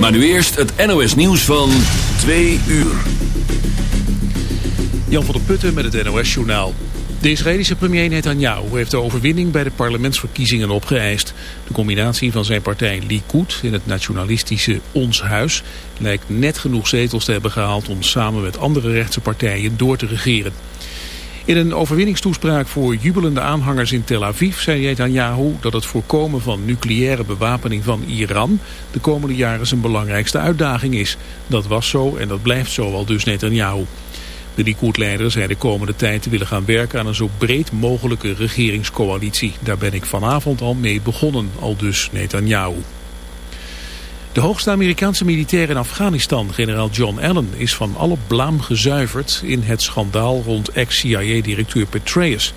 Maar nu eerst het NOS nieuws van 2 uur. Jan van der Putten met het NOS journaal. De Israëlische premier Netanyahu heeft de overwinning bij de parlementsverkiezingen opgeëist. De combinatie van zijn partij Likud in het nationalistische Ons Huis lijkt net genoeg zetels te hebben gehaald om samen met andere rechtse partijen door te regeren. In een overwinningstoespraak voor jubelende aanhangers in Tel Aviv zei Netanyahu dat het voorkomen van nucleaire bewapening van Iran de komende jaren zijn belangrijkste uitdaging is. Dat was zo en dat blijft zo, al dus Netanyahu. De Likud-leider zei de komende tijd te willen gaan werken aan een zo breed mogelijke regeringscoalitie. Daar ben ik vanavond al mee begonnen, al dus Netanyahu. De hoogste Amerikaanse militair in Afghanistan, generaal John Allen, is van alle blaam gezuiverd in het schandaal rond ex-CIA-directeur Petraeus.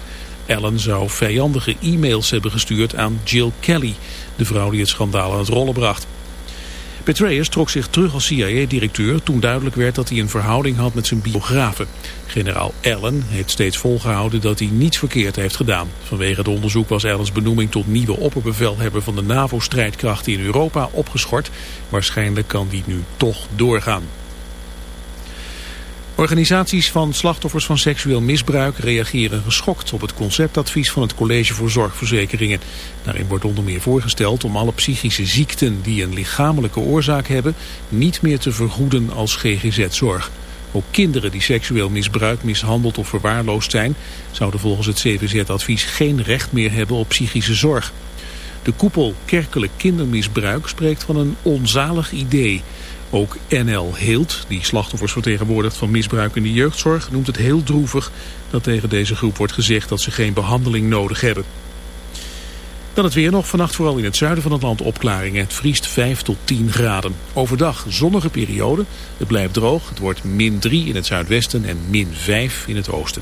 Allen zou vijandige e-mails hebben gestuurd aan Jill Kelly, de vrouw die het schandaal aan het rollen bracht. Petraeus trok zich terug als CIA-directeur toen duidelijk werd dat hij een verhouding had met zijn biografen. Generaal Allen heeft steeds volgehouden dat hij niets verkeerd heeft gedaan. Vanwege het onderzoek was Allens benoeming tot nieuwe opperbevelhebber van de NAVO-strijdkrachten in Europa opgeschort. Waarschijnlijk kan die nu toch doorgaan. Organisaties van slachtoffers van seksueel misbruik reageren geschokt op het conceptadvies van het College voor Zorgverzekeringen. Daarin wordt onder meer voorgesteld om alle psychische ziekten die een lichamelijke oorzaak hebben niet meer te vergoeden als GGZ-zorg. Ook kinderen die seksueel misbruikt, mishandeld of verwaarloosd zijn zouden volgens het CVZ-advies geen recht meer hebben op psychische zorg. De koepel Kerkelijk Kindermisbruik spreekt van een onzalig idee. Ook NL Heelt, die slachtoffers vertegenwoordigt van misbruik in de jeugdzorg, noemt het heel droevig dat tegen deze groep wordt gezegd dat ze geen behandeling nodig hebben. Dan het weer nog. Vannacht vooral in het zuiden van het land opklaringen. Het vriest 5 tot 10 graden. Overdag zonnige periode. Het blijft droog. Het wordt min 3 in het zuidwesten en min 5 in het oosten.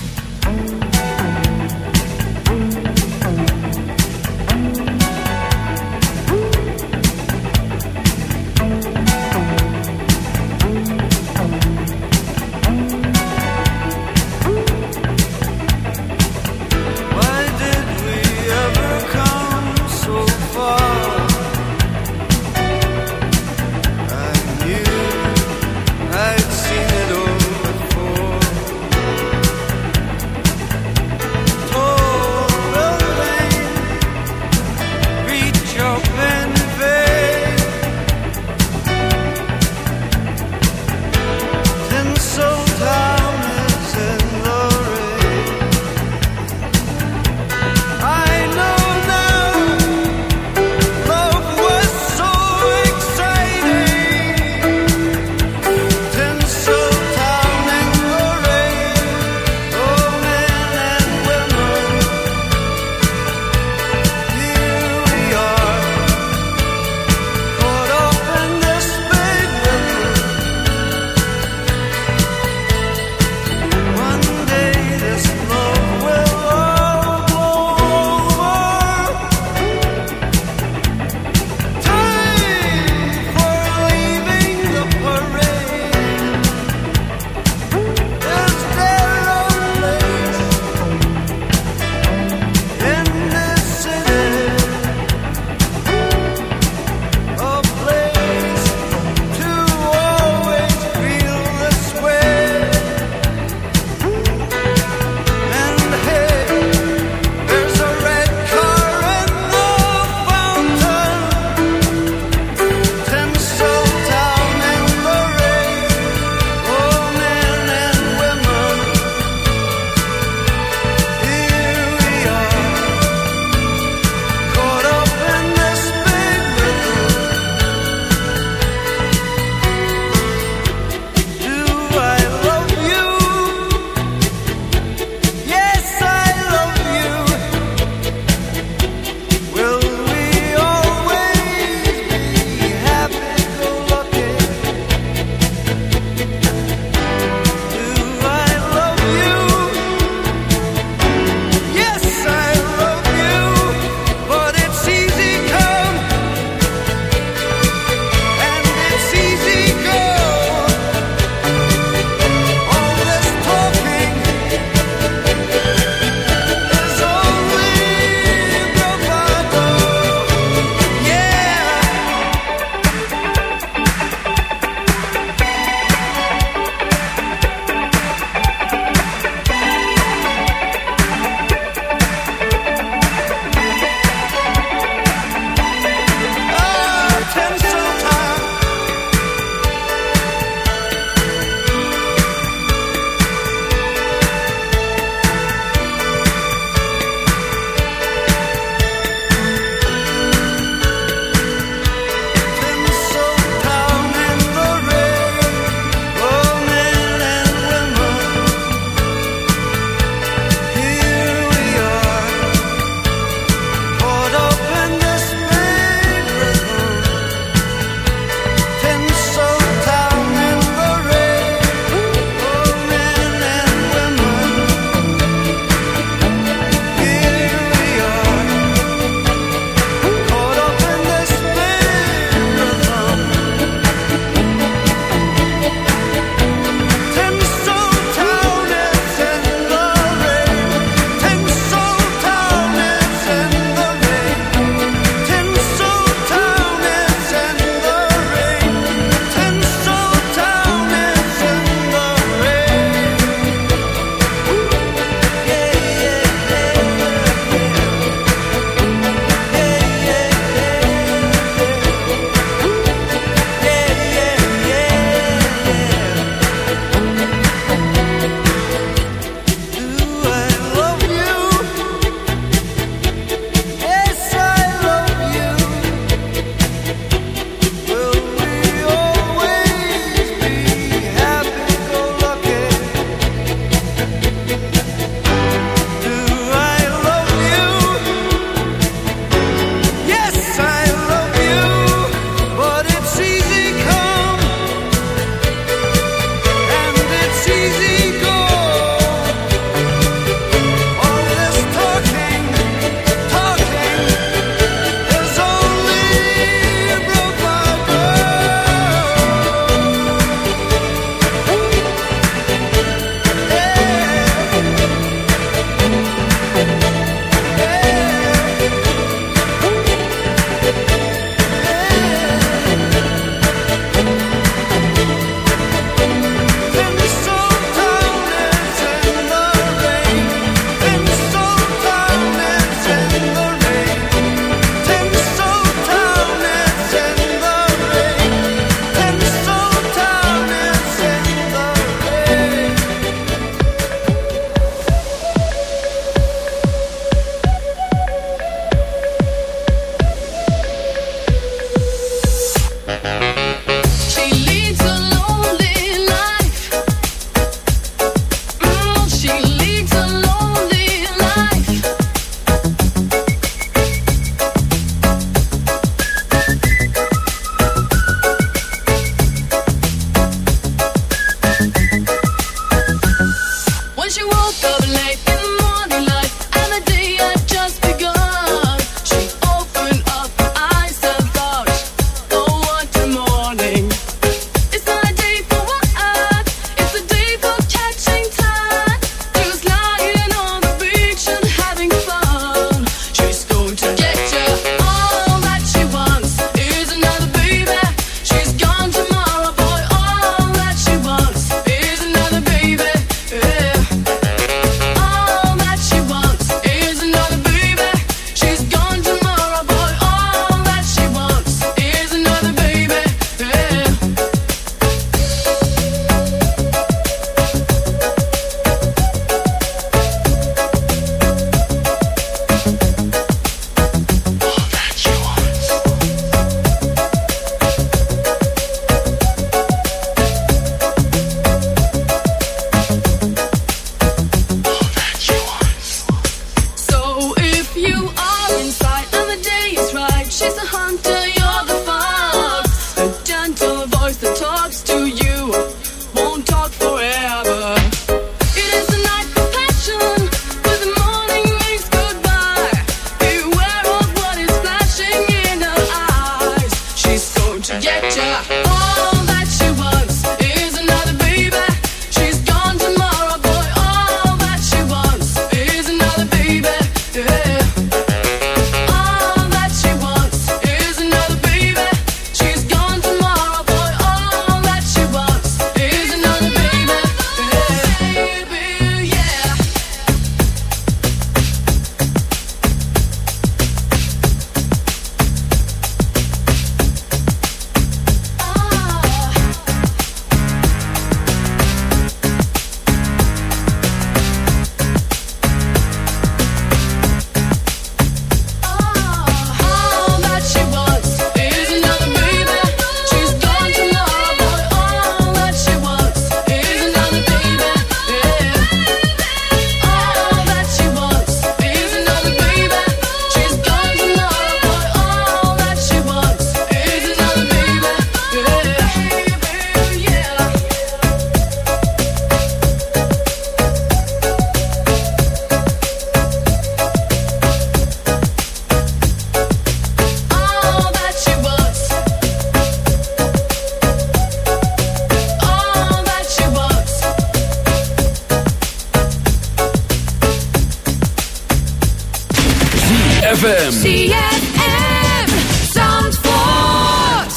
ZFM. ZFM. Zandvoort.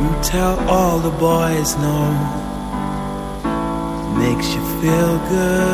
You tell all the boys no. Makes you feel good.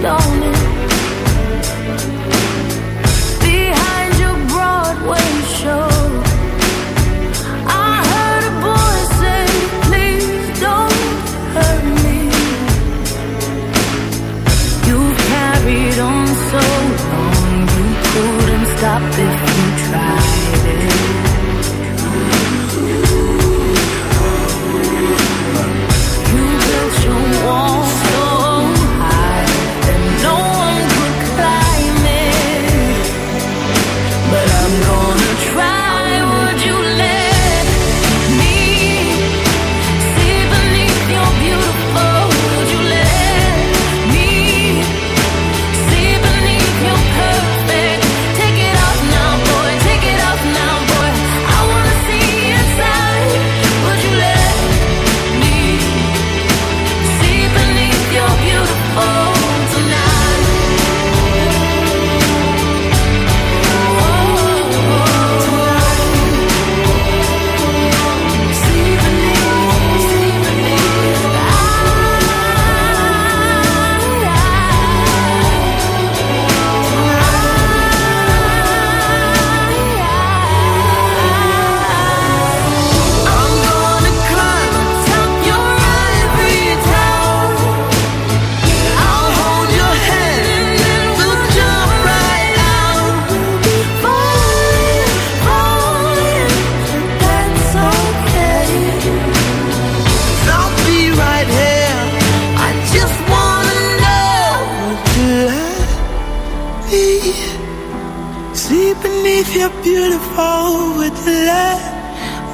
don't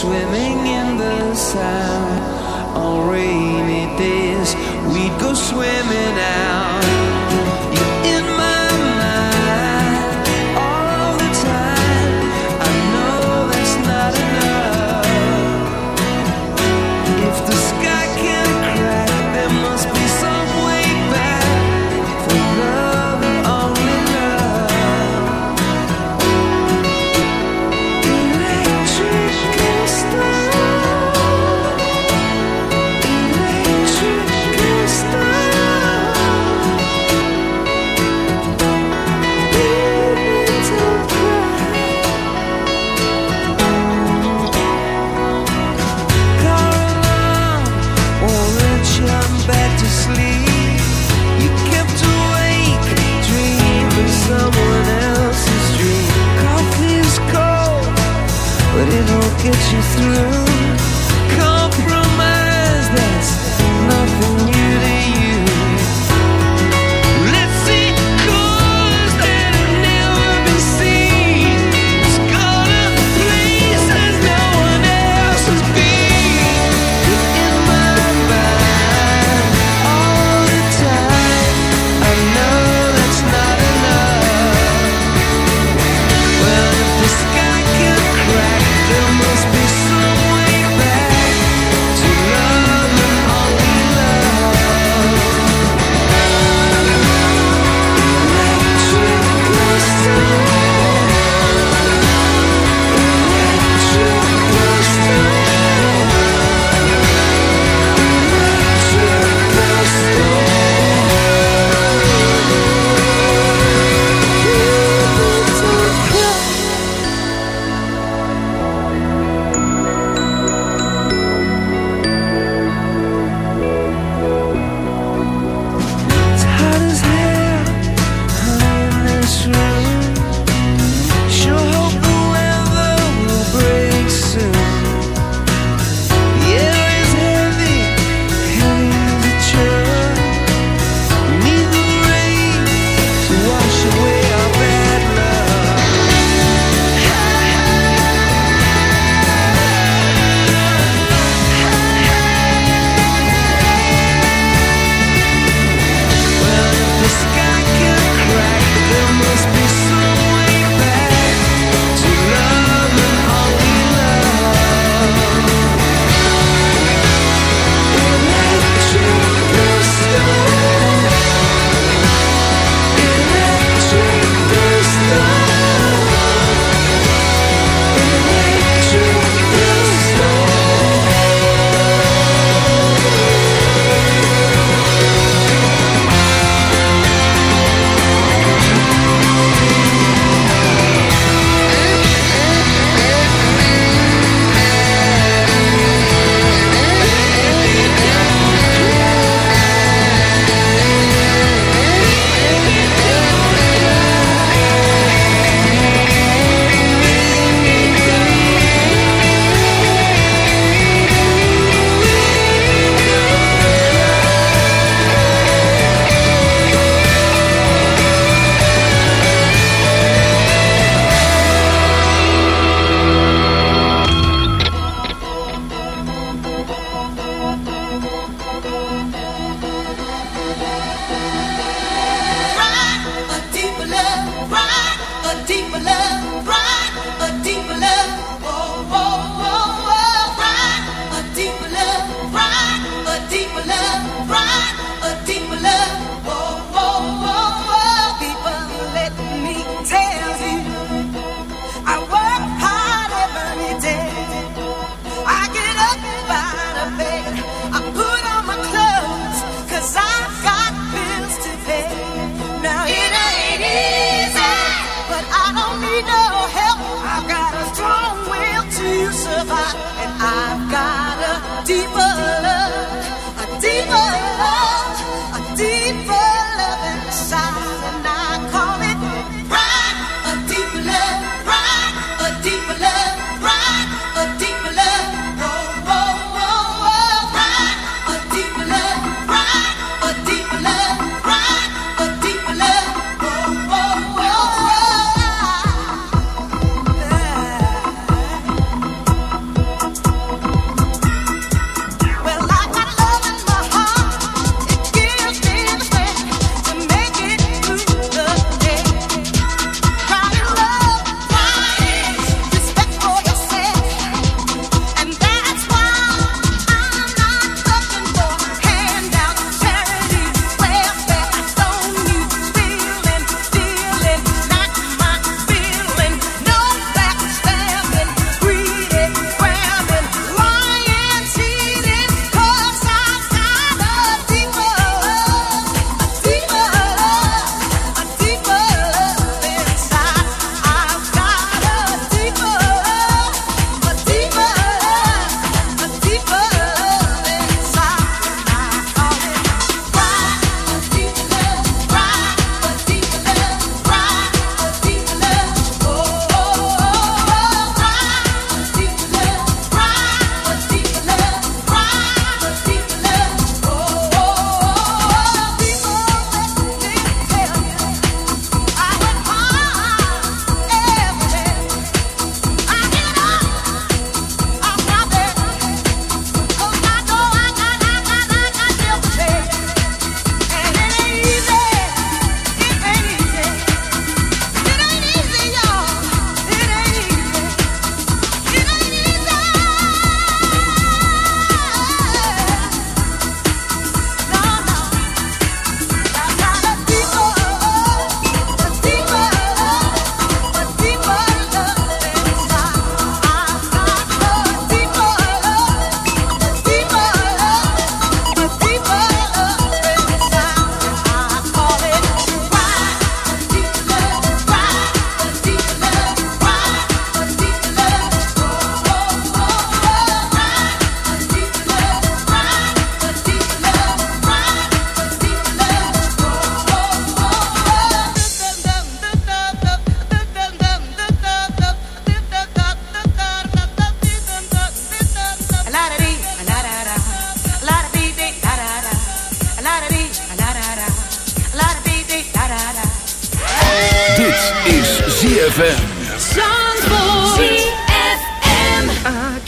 swimming in the sand on rainy days. We'd go swimming out. to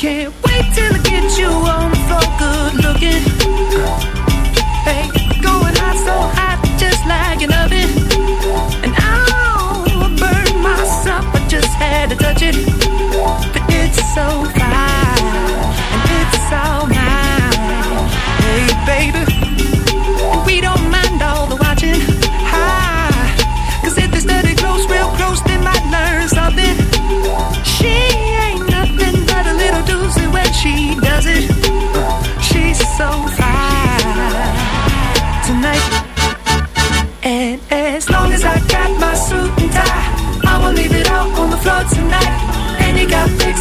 can't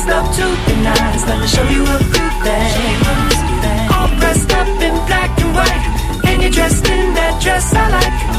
love to and eyes. let me show you a good thing. All dressed up in black and white, and you're dressed in that dress I like.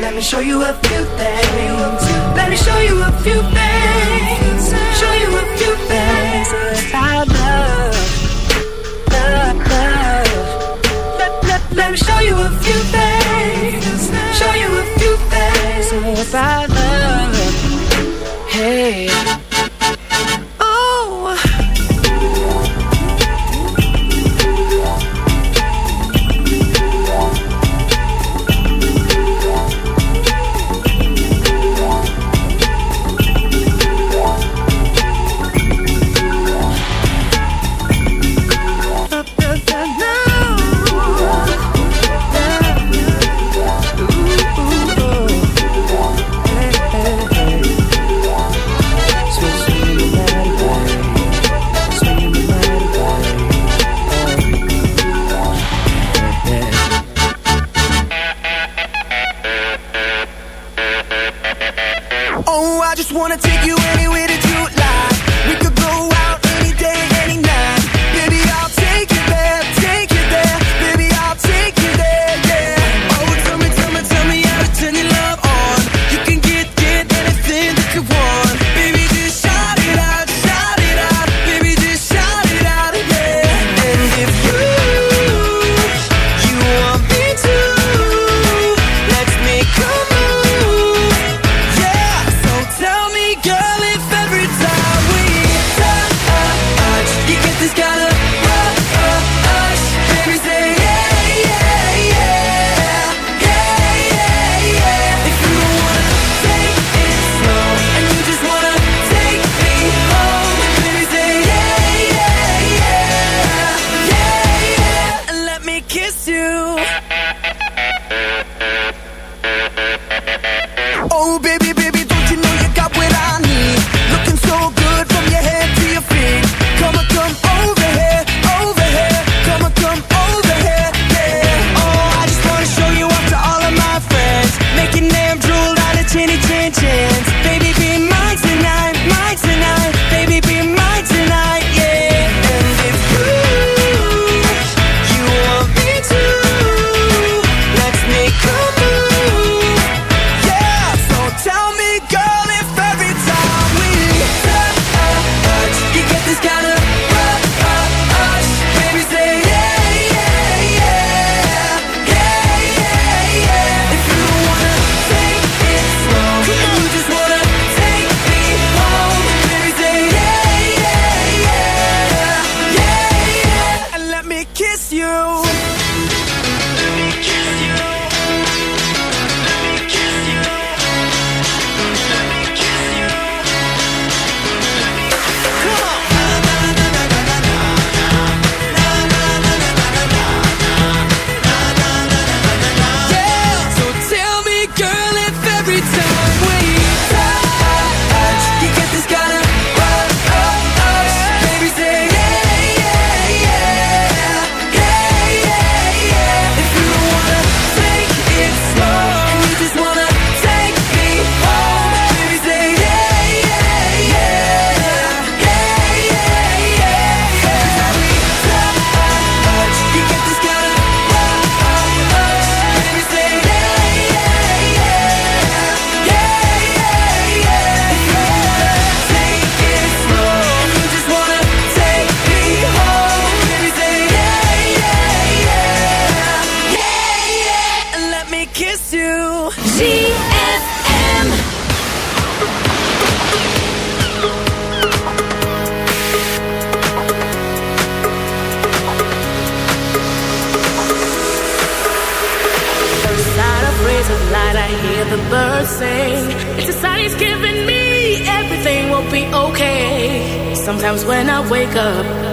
Let me show you a few things. Let me show you a few things. Show you a few things love. Love, love. Let, let, let me show you a few things. Show you a few things about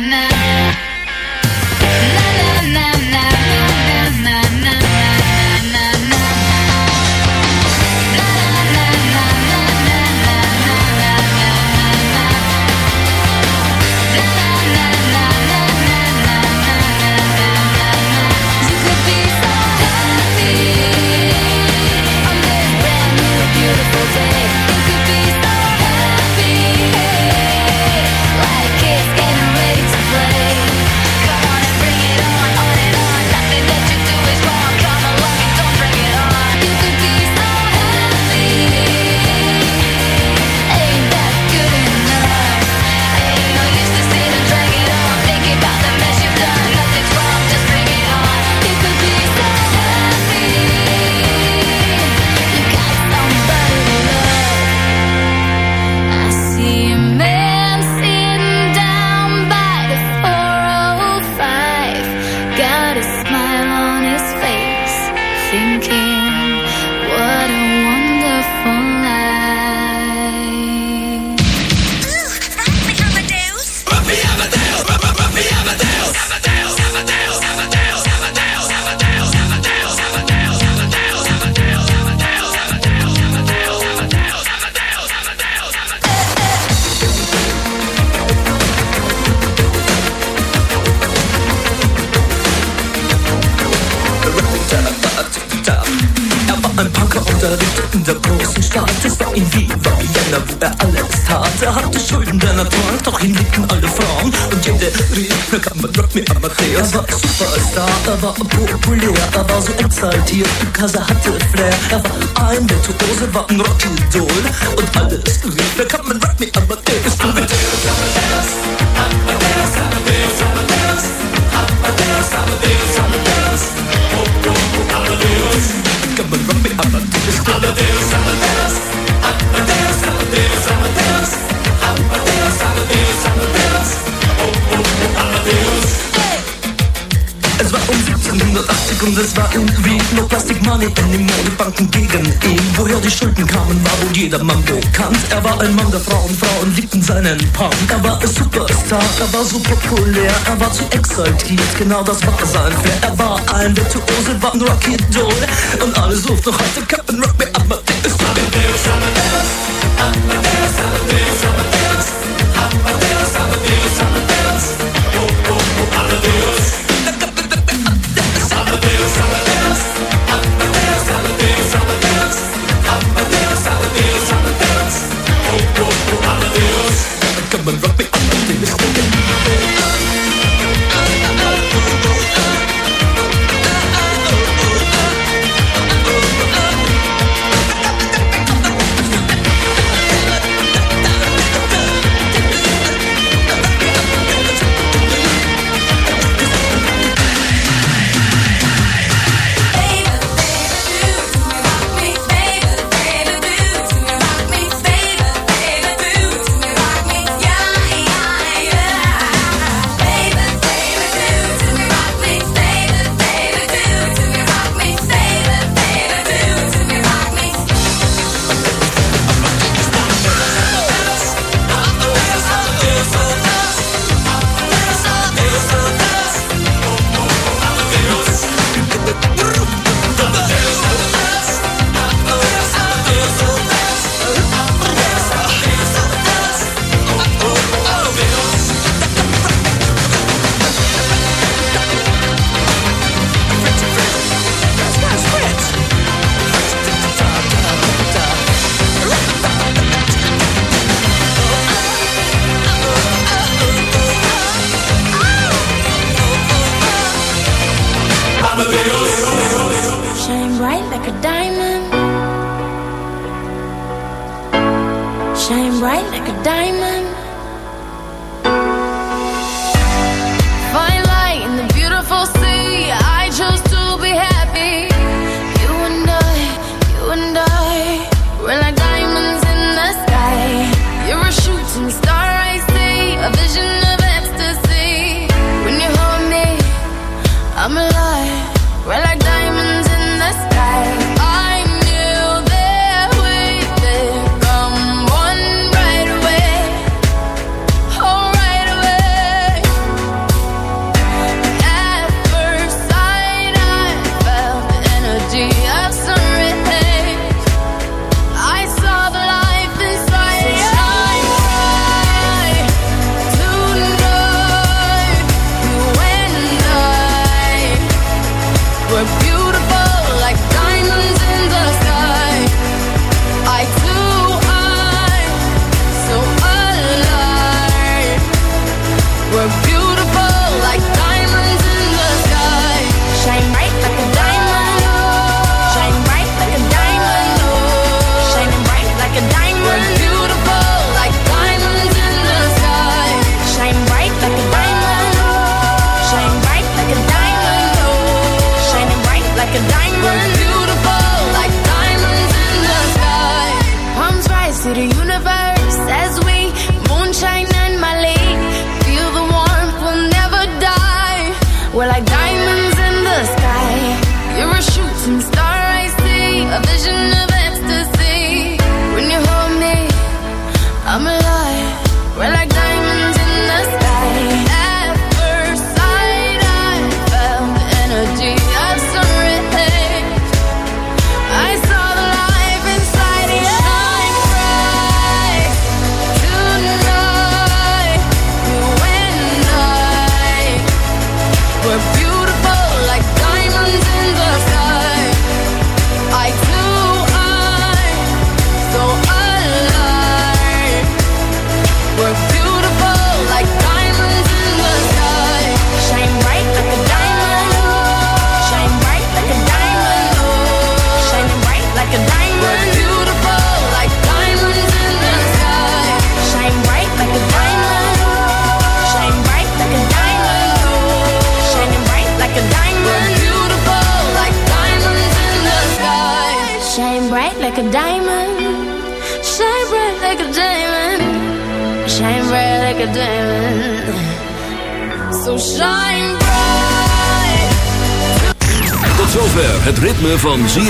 na Time, der Tose war ein Rocky-Idol. Und alles rief, wer kann man Rap me, aber der und es war irgendwie nur Plastic Money in die Modebanken gegen ihn. Woher die Schulden kamen, war wohl jedermann bekannt. Er war ein Mann der Frauen, Frauen liebten seinen Punk. Er war ein Superstar, er war super populär, er war zu exaltiert, genau das war sein Flair. Er war ein Virtuose, war ein Rocky Doll und alle suchten heute Captain Rock, me up Amadeus, Amadeus,